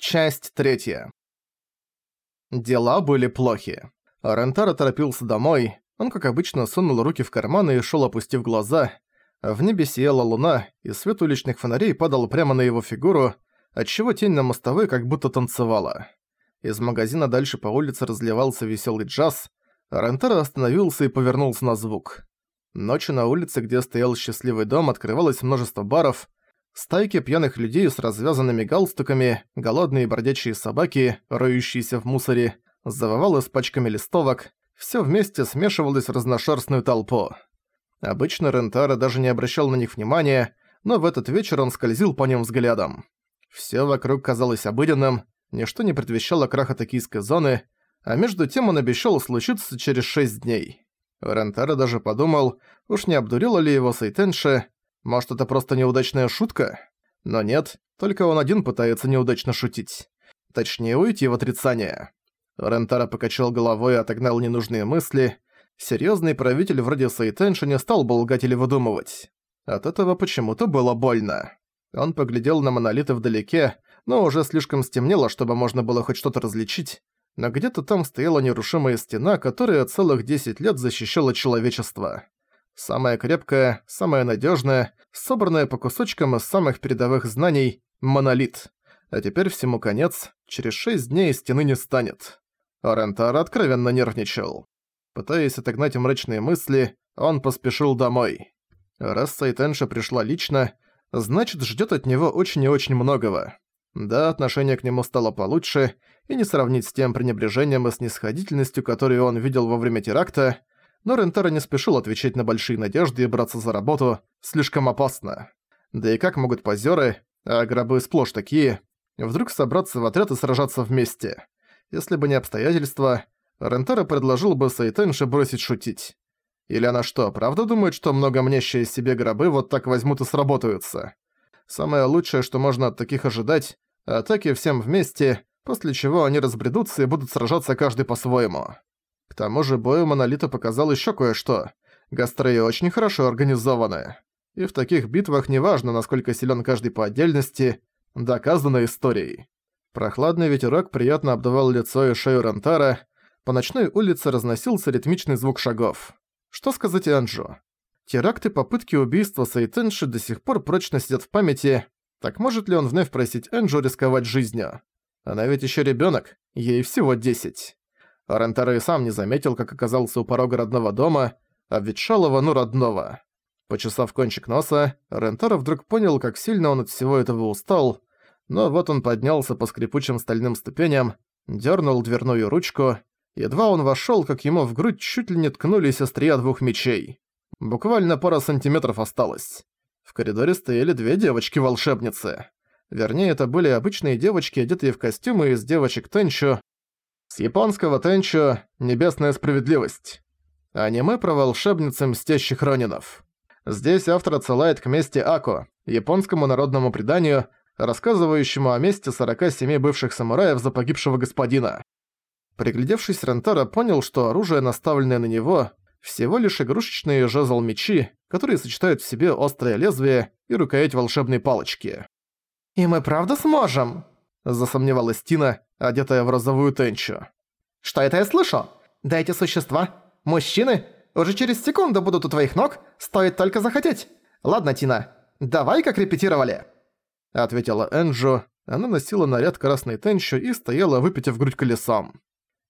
Часть третья. Дела были плохи. Рентаро торопился домой. Он, как обычно, сунул руки в карманы и шел, опустив глаза. В небе сияла луна, и свет уличных фонарей падал прямо на его фигуру, отчего тень на мостовой как будто танцевала. Из магазина дальше по улице разливался веселый джаз. Рентаро остановился и повернулся на звук. Ночью на улице, где стоял счастливый дом, открывалось множество баров, Стайки пьяных людей с развязанными галстуками, голодные бродячие собаки, роющиеся в мусоре, завывалы с пачками листовок, все вместе смешивалось в разношерстную толпу. Обычно Рентара даже не обращал на них внимания, но в этот вечер он скользил по ним взглядом. Все вокруг казалось обыденным, ничто не предвещало краха токийской зоны, а между тем он обещал случиться через шесть дней. Рентара даже подумал, уж не обдурила ли его Сайтенши, может, это просто неудачная шутка? Но нет, только он один пытается неудачно шутить. Точнее, уйти в отрицание. Рентара покачал головой и отогнал ненужные мысли. Серьёзный правитель вроде Сайтенши не стал бы лгать или выдумывать. От этого почему-то было больно. Он поглядел на монолиты вдалеке, но уже слишком стемнело, чтобы можно было хоть что-то различить. Но где-то там стояла нерушимая стена, которая целых 10 лет защищала человечество. Самая крепкая, самая надежная, собранная по кусочкам из самых передовых знаний – монолит. А теперь всему конец, через шесть дней стены не станет. Орентар откровенно нервничал. Пытаясь отогнать мрачные мысли, он поспешил домой. Раз Сайтенша пришла лично, значит ждет от него очень и очень многого. Да, отношение к нему стало получше, и не сравнить с тем пренебрежением и снисходительностью, которую он видел во время теракта, но Рентара не спешил отвечать на большие надежды и браться за работу, слишком опасно. Да и как могут позеры, а гробы сплошь такие, вдруг собраться в отряд и сражаться вместе? Если бы не обстоятельства, Рентара предложил бы Сайтенше бросить шутить. Или она что, правда думает, что много мнящие себе гробы вот так возьмут и сработаются? Самое лучшее, что можно от таких ожидать, атаки всем вместе, после чего они разбредутся и будут сражаться каждый по-своему. К тому же бою Монолита показал еще кое-что. Гастреи очень хорошо организованы. И в таких битвах неважно, насколько силен каждый по отдельности, доказано историей. Прохладный ветерок приятно обдавал лицо и шею Рентара, по ночной улице разносился ритмичный звук шагов. Что сказать Энджу? Теракты попытки убийства Сайтенши до сих пор прочно сидят в памяти, так может ли он вновь просить Энджо рисковать жизнью? Она ведь еще ребенок, ей всего 10. Арентера и сам не заметил, как оказался у порога родного дома, а обветшалого, ну родного. Почесав кончик носа, Рентера вдруг понял, как сильно он от всего этого устал, но вот он поднялся по скрипучим стальным ступеням, дернул дверную ручку, едва он вошел, как ему в грудь чуть ли не ткнулись острия двух мечей. Буквально пара сантиметров осталось. В коридоре стояли две девочки-волшебницы. Вернее, это были обычные девочки, одетые в костюмы из девочек Тенчо, с японского тенчо «Небесная справедливость». Аниме про волшебницы мстящих ронинов. Здесь автор отсылает к мести Ако, японскому народному преданию, рассказывающему о месте 47 бывших самураев за погибшего господина. Приглядевшись, Рентара понял, что оружие, наставленное на него, всего лишь игрушечные жезл-мечи, которые сочетают в себе острое лезвие и рукоять волшебной палочки. «И мы правда сможем?» – засомневалась Тина, одетая в розовую тенчу. «Что это я слышу? Да эти существа, мужчины, уже через секунду будут у твоих ног, стоит только захотеть. Ладно, Тина, давай как репетировали!» Ответила Энджо. Она носила наряд красной тенчу и стояла, выпитив грудь колесом.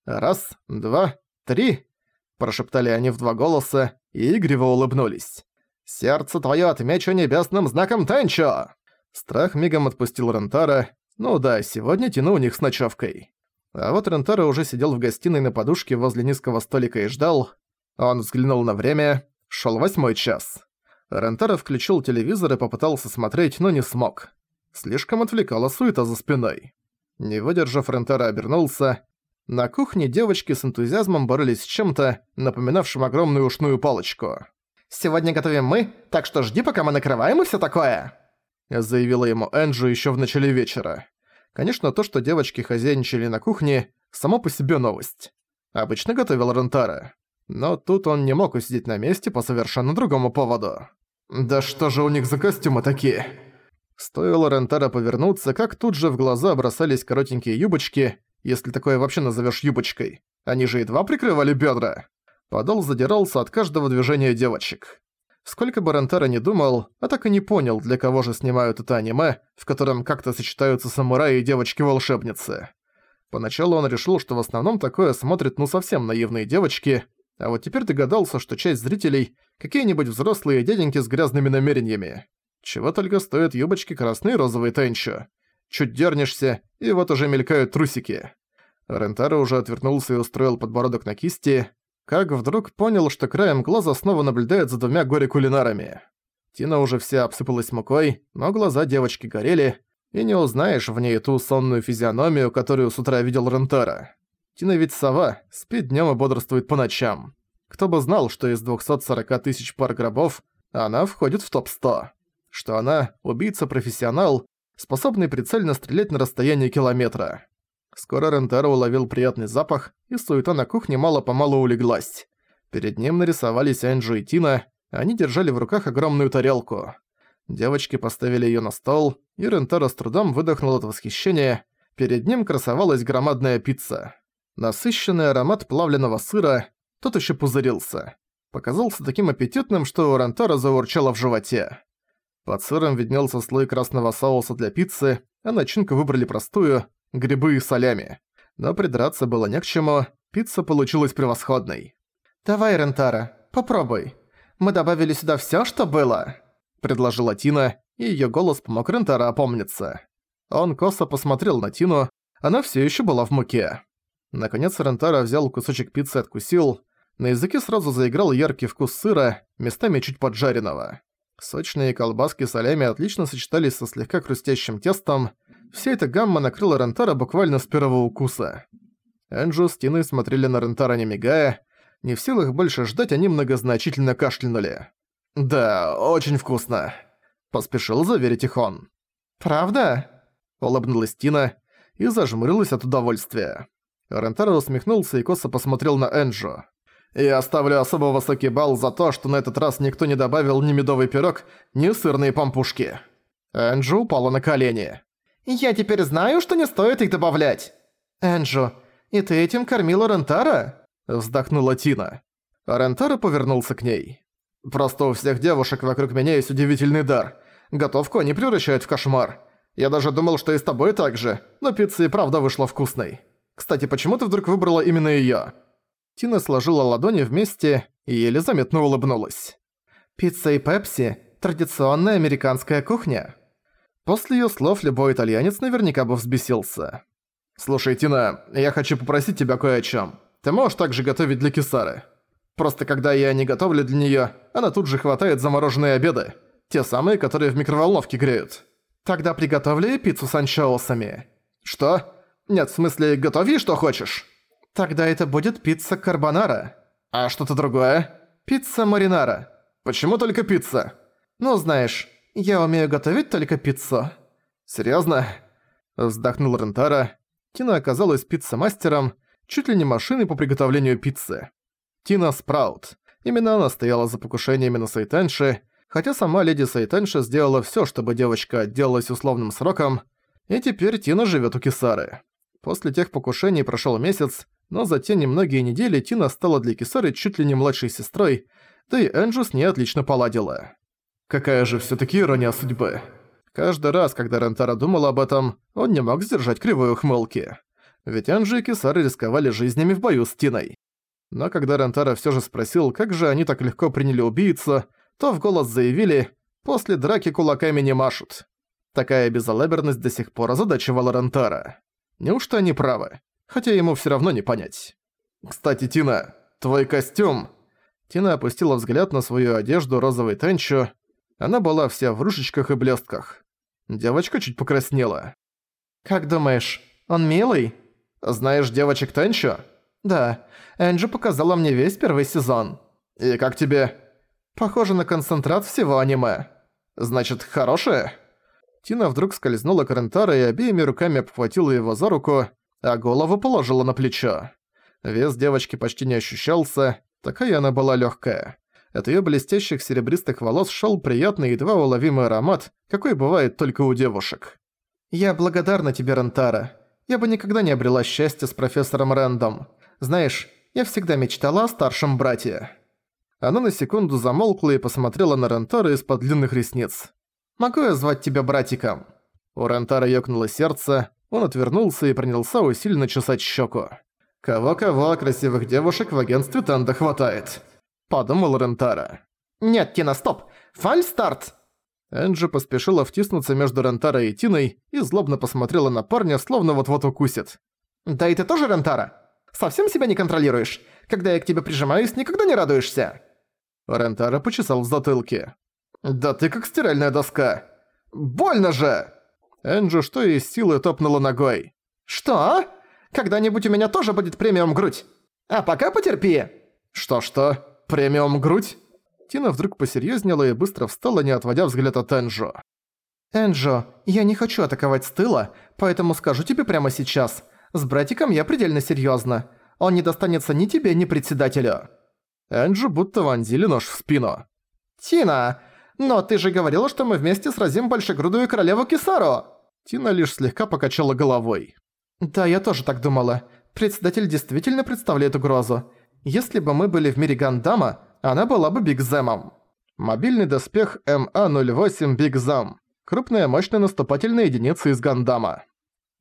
«Раз, два, три!» Прошептали они в два голоса и игриво улыбнулись. «Сердце твое отмечу небесным знаком Тенчо!» Страх мигом отпустил Рентара, ну да, сегодня тяну у них с ночевкой. А вот Рентаро уже сидел в гостиной на подушке возле низкого столика и ждал. Он взглянул на время. Шел восьмой час. Рентаро включил телевизор и попытался смотреть, но не смог. Слишком отвлекала суета за спиной. Не выдержав, Рентаро обернулся. На кухне девочки с энтузиазмом боролись с чем-то, напоминавшим огромную ушную палочку. «Сегодня готовим мы, так что жди, пока мы накрываем и всё такое!» заявила ему Энджи еще в начале вечера. Конечно, то, что девочки хозяйничали на кухне, само по себе новость. Обычно готовил Рентара. Но тут он не мог усидеть на месте по совершенно другому поводу. «Да что же у них за костюмы такие?» Стоило Рентара повернуться, как тут же в глаза бросались коротенькие юбочки, если такое вообще назовешь юбочкой. Они же едва прикрывали бедра. Подол задирался от каждого движения девочек. Сколько бы Рентара не думал, а так и не понял, для кого же снимают это аниме, в котором как-то сочетаются самураи и девочки-волшебницы. Поначалу он решил, что в основном такое смотрят ну совсем наивные девочки, а вот теперь догадался, что часть зрителей – какие-нибудь взрослые дяденьки с грязными намерениями. Чего только стоят юбочки красные и розовые тенчо. Чуть дернешься, и вот уже мелькают трусики. Рентаро уже отвернулся и устроил подбородок на кисти, как вдруг понял, что краем глаза снова наблюдает за двумя горе-кулинарами. Тина уже вся обсыпалась мукой, но глаза девочки горели, и не узнаешь в ней ту сонную физиономию, которую с утра видел Рентара. Тина ведь сова, спит днём и бодрствует по ночам. Кто бы знал, что из 240 тысяч пар гробов она входит в топ-100 что она – убийца-профессионал, способный прицельно стрелять на расстоянии километра. Скоро Рентаро уловил приятный запах, и суета на кухне мало-помалу улеглась. Перед ним нарисовались Энджи и Тина, они держали в руках огромную тарелку. Девочки поставили её на стол, и Рентаро с трудом выдохнул от восхищения. Перед ним красовалась громадная пицца. Насыщенный аромат плавленного сыра, тот ещё пузырился. Показался таким аппетитным, что у Рентаро заурчало в животе. Под сыром виднелся слой красного соуса для пиццы, а начинку выбрали простую – грибы и солями. Но придраться было не к чему, пицца получилась превосходной. «Давай, Рентара, попробуй. Мы добавили сюда всё, что было», – предложила Тина, и её голос помог Рентара опомниться. Он косо посмотрел на Тину, она всё ещё была в муке. Наконец Рентара взял кусочек пиццы и откусил. На языке сразу заиграл яркий вкус сыра, местами чуть поджаренного. Сочные колбаски солями отлично сочетались со слегка хрустящим тестом. Вся эта гамма накрыла Рентара буквально с первого укуса. Энджу с Тиной смотрели на Рентара не мигая. Не в силах больше ждать, они многозначительно кашлянули. «Да, очень вкусно», — поспешил заверить их он. «Правда?» — улыбнулась Тина и зажмурилась от удовольствия. Рентаро усмехнулся и косо посмотрел на Энджу. Я ставлю особо высокий балл за то, что на этот раз никто не добавил ни медовый пирог, ни сырные пампушки. Энджу упала на колени. «Я теперь знаю, что не стоит их добавлять!» «Энджу, и ты этим кормила Рентара?» Вздохнула Тина. Рентара повернулся к ней. «Просто у всех девушек вокруг меня есть удивительный дар. Готовку они превращают в кошмар. Я даже думал, что и с тобой так же, но пицца и правда вышла вкусной. Кстати, почему ты вдруг выбрала именно её?» Тина сложила ладони вместе и еле заметно улыбнулась. «Пицца и пепси – традиционная американская кухня». После её слов любой итальянец наверняка бы взбесился. «Слушай, Тина, я хочу попросить тебя кое о чём. Ты можешь также готовить для Кисары? Просто когда я не готовлю для неё, она тут же хватает замороженные обеды. Те самые, которые в микроволновке греют. Тогда приготовлю пиццу с анчоусами». «Что? Нет, в смысле, готови что хочешь?» Тогда это будет пицца карбонара. А что-то другое? Пицца маринара. Почему только пицца? Ну, знаешь, я умею готовить только пиццу. Серьёзно? Вздохнул Рентара. Тина оказалась пицца-мастером, чуть ли не машиной по приготовлению пиццы. Тина Спраут. Именно она стояла за покушениями на Сайтенши, хотя сама леди Сайтенши сделала всё, чтобы девочка отделалась условным сроком, и теперь Тина живёт у Кисары. После тех покушений прошёл месяц, но за те немногие недели Тина стала для Кисары чуть ли не младшей сестрой, да и Энджу с ней отлично поладила. Какая же всё-таки ирония судьбы. Каждый раз, когда Рентара думал об этом, он не мог сдержать кривой ухмылки. Ведь Энджи и Кисара рисковали жизнями в бою с Тиной. Но когда Рентара всё же спросил, как же они так легко приняли убийцу, то в голос заявили «после драки кулаками не машут». Такая безалаберность до сих пор озадачивала Рентара. Неужто они правы? хотя ему всё равно не понять. «Кстати, Тина, твой костюм...» Тина опустила взгляд на свою одежду розовой тенчу. Она была вся в ружечках и блестках. Девочка чуть покраснела. «Как думаешь, он милый?» «Знаешь девочек Тенчо?» «Да, Энджи показала мне весь первый сезон». «И как тебе?» «Похоже на концентрат всего аниме». «Значит, хорошее?» Тина вдруг скользнула к Рентаро и обеими руками обхватила его за руку, а голову положила на плечо. Вес девочки почти не ощущался, такая она была легкая. От её блестящих серебристых волос шёл приятный едва уловимый аромат, какой бывает только у девушек. «Я благодарна тебе, Рентара. Я бы никогда не обрела счастья с профессором Рэндом. Знаешь, я всегда мечтала о старшем брате». Она на секунду замолкла и посмотрела на Рентара из-под длинных ресниц. «Могу я звать тебя братиком?» У Рентара ёкнуло сердце, он отвернулся и принялся усиленно чесать щеку. «Кого-кого красивых девушек в агентстве Танда хватает», — подумал Рентара. «Нет, Тина, стоп! Фальстарт!» Энджи поспешила втиснуться между Рентара и Тиной и злобно посмотрела на парня, словно вот-вот укусит. «Да и ты тоже, Рентара? Совсем себя не контролируешь? Когда я к тебе прижимаюсь, никогда не радуешься?» Рентара почесал в затылке. «Да ты как стиральная доска! Больно же!» Энджи что из силы топнула ногой. «Что? Когда-нибудь у меня тоже будет премиум грудь. А пока потерпи!» «Что-что? Премиум грудь?» Тина вдруг посерьезнела и быстро встала, не отводя взгляд от Энджо. «Энджо, я не хочу атаковать с тыла, поэтому скажу тебе прямо сейчас. С братиком я предельно серьёзно. Он не достанется ни тебе, ни председателю». Энджо будто вонзили нож в спину. «Тина, но ты же говорила, что мы вместе сразим большегрудую королеву Кисару!» Тина лишь слегка покачала головой. «Да, я тоже так думала. Председатель действительно представляет угрозу. Если бы мы были в мире Гандама, она была бы Биг Замом». Мобильный доспех МА-08 Биг Зам. Крупная мощная наступательная единица из Гандама.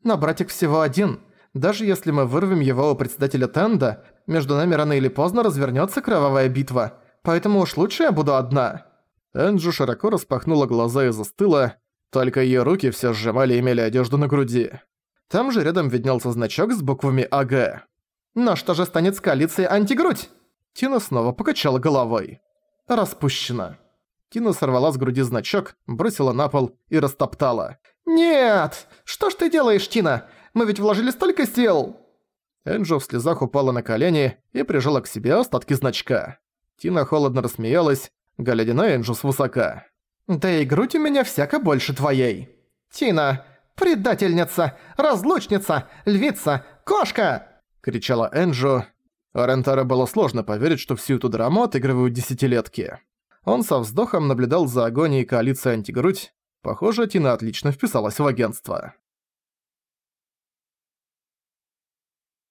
Но братик всего один. Даже если мы вырвем его у председателя Тенда, между нами рано или поздно развернется кровавая битва. Поэтому уж лучше я буду одна». Энджу широко распахнула глаза и застыла, только ее руки все сжимали и мяли одежду на груди. Там же рядом виднелся значок с буквами АГ. «Но что же станет с коалицией антигрудь?» Тина снова покачала головой. «Распущена». Тина сорвала с груди значок, бросила на пол и растоптала. «Нет! Что ж ты делаешь, Тина? Мы ведь вложили столько сил!» Энджо в слезах упала на колени и прижала к себе остатки значка. Тина холодно рассмеялась, глядя на Энджу свысока. «Да и грудь у меня всяко больше твоей!» «Тина! Предательница! Разлучница! Львица! Кошка!» — кричала Энджу. Рентара было сложно поверить, что всю эту драму отыгрывают десятилетки. Он со вздохом наблюдал за агонией коалиции антигрудь. Похоже, Тина отлично вписалась в агентство.